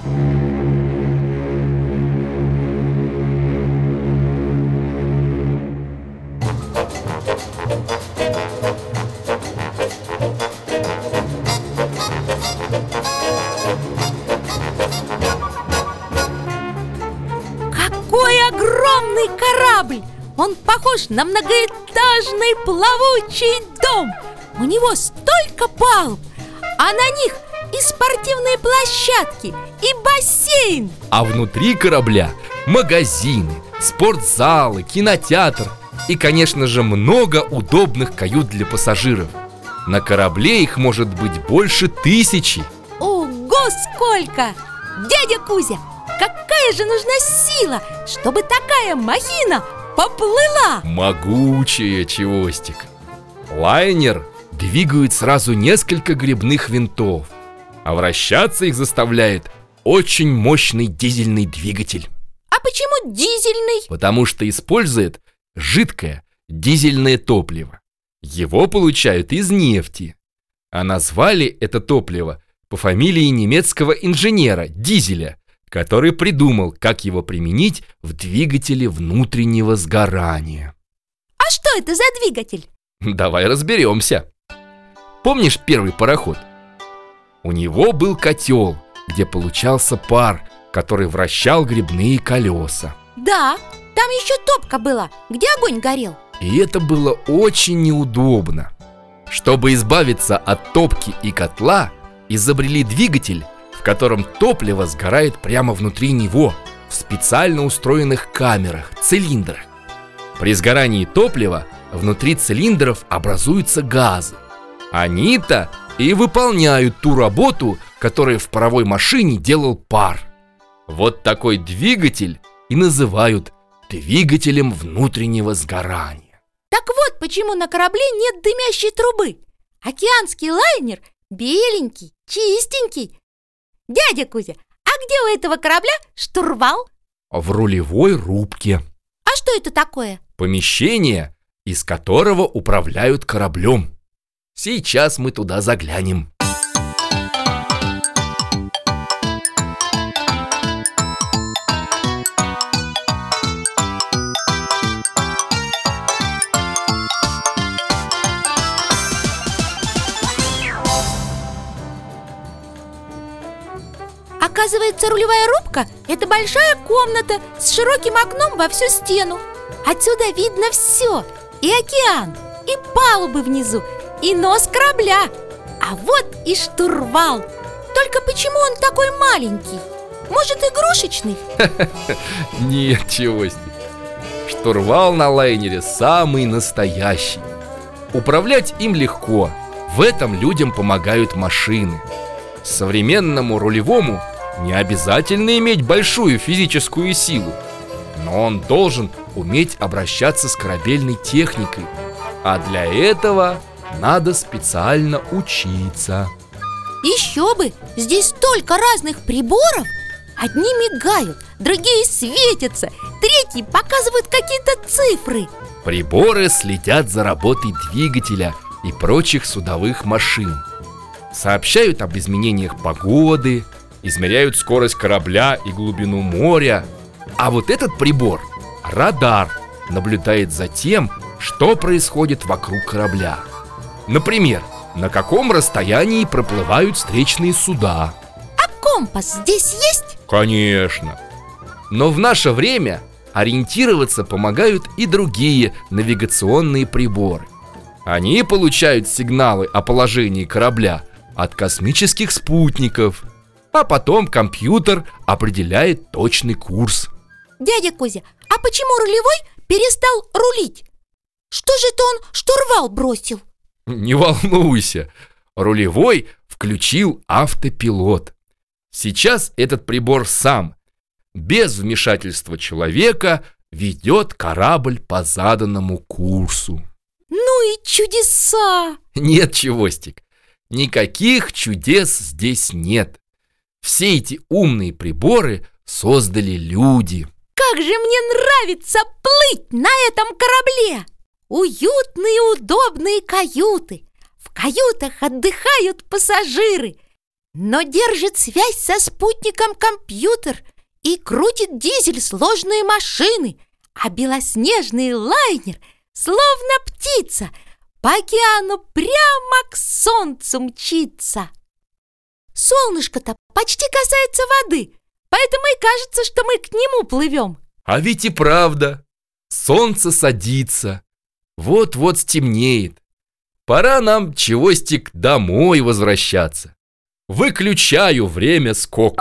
Какой огромный корабль! Он похож на многоэтажный плавучий дом У него столько палуб, а на них и спортивные площадки, и бассейн А внутри корабля магазины, спортзалы, кинотеатр И, конечно же, много удобных кают для пассажиров На корабле их может быть больше тысячи Ого, сколько! Дядя Кузя, какая же нужна сила, чтобы такая махина поплыла? Могучая, Чевостик Лайнер двигают сразу несколько грибных винтов А вращаться их заставляет очень мощный дизельный двигатель А почему дизельный? Потому что использует жидкое дизельное топливо Его получают из нефти А назвали это топливо по фамилии немецкого инженера Дизеля который придумал, как его применить в двигателе внутреннего сгорания. А что это за двигатель? Давай разберемся. Помнишь первый пароход? У него был котел, где получался пар, который вращал грибные колеса. Да, там еще топка была, где огонь горел И это было очень неудобно. Чтобы избавиться от топки и котла, изобрели двигатель, в котором топливо сгорает прямо внутри него, в специально устроенных камерах, цилиндрах. При сгорании топлива внутри цилиндров образуются газы. Они-то и выполняют ту работу, которую в паровой машине делал пар. Вот такой двигатель и называют двигателем внутреннего сгорания. Так вот почему на корабле нет дымящей трубы Океанский лайнер беленький, чистенький Дядя Кузя, а где у этого корабля штурвал? В рулевой рубке А что это такое? Помещение, из которого управляют кораблем Сейчас мы туда заглянем. Оказывается, рулевая рубка – это большая комната с широким окном во всю стену. Отсюда видно все – и океан, и палубы внизу, и нос корабля. А вот и штурвал. Только почему он такой маленький? Может, игрушечный? Нет, чегости Штурвал на лайнере самый настоящий. Управлять им легко. В этом людям помогают машины. Современному рулевому не обязательно иметь большую физическую силу, но он должен уметь обращаться с корабельной техникой, а для этого надо специально учиться. Еще бы! Здесь столько разных приборов! Одни мигают, другие светятся, третьи показывают какие-то цифры Приборы следят за работой двигателя и прочих судовых машин Сообщают об изменениях погоды, измеряют скорость корабля и глубину моря. А вот этот прибор, радар, наблюдает за тем, что происходит вокруг корабля. Например, на каком расстоянии проплывают встречные суда. А компас здесь есть? Конечно. Но в наше время ориентироваться помогают и другие навигационные приборы. Они получают сигналы о положении корабля от космических спутников – а потом компьютер определяет точный курс Дядя Кузя, а почему рулевой перестал рулить? Что же это он штурвал бросил? Не волнуйся, рулевой включил автопилот Сейчас этот прибор сам, без вмешательства человека, ведет корабль по заданному курсу Ну и чудеса! Нет, Чевостик, никаких чудес здесь нет все эти умные приборы создали люди. Как же мне нравится плыть на этом корабле! Уютные удобные каюты. В каютах отдыхают пассажиры. Но держит связь со спутником компьютер И крутит дизель сложные машины А белоснежный лайнер, словно птица По океану прямо к солнцу мчится Солнышко-то почти касается воды Поэтому и кажется, что мы к нему плывем А ведь и правда Солнце садится Вот-вот стемнеет. Пора нам, чевостик, домой возвращаться. Выключаю время скок